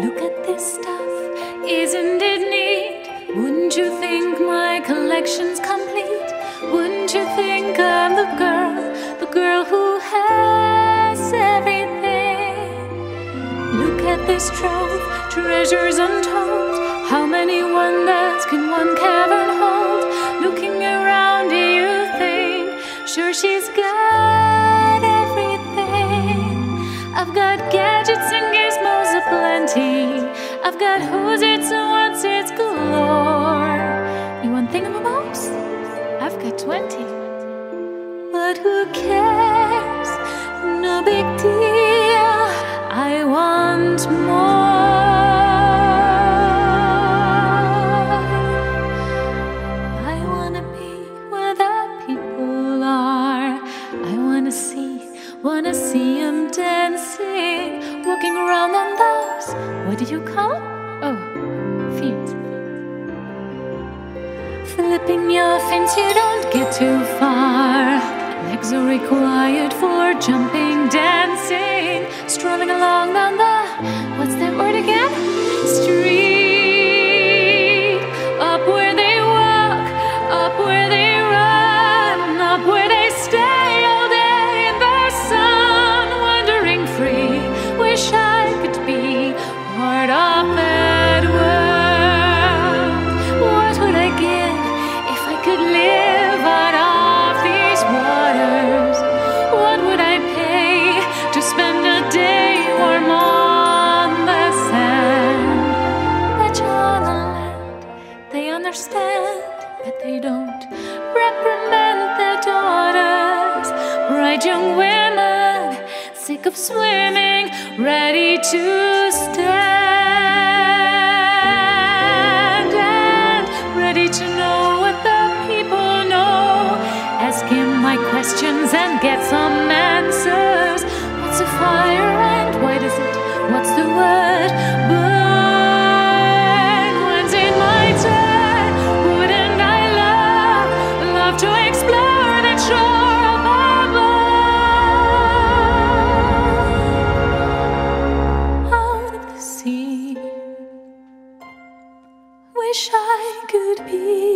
this stuff? Isn't it neat? Wouldn't you think my collection's complete? Wouldn't you think I'm the girl, the girl who has everything? Look at this trove, treasures untold. How many wonders can one cavern hold? Looking around, do you think? Sure, she's got Who's it's and what's it's galore. You want thingamabobs? I've got twenty. But who cares? No big deal. I want more. I wanna be where the people are. I wanna see, wanna see 'em dancing, walking around on those. What did you call 'em? Flipping your fins, you don't get too far. Legs are required for jumping, dancing, strolling along down the what's that word again? Understand, but they don't reprimand their daughters. Bright young women, sick of swimming, ready to stand and ready to know what the people know. Ask him my questions and get some answers. Wish I could be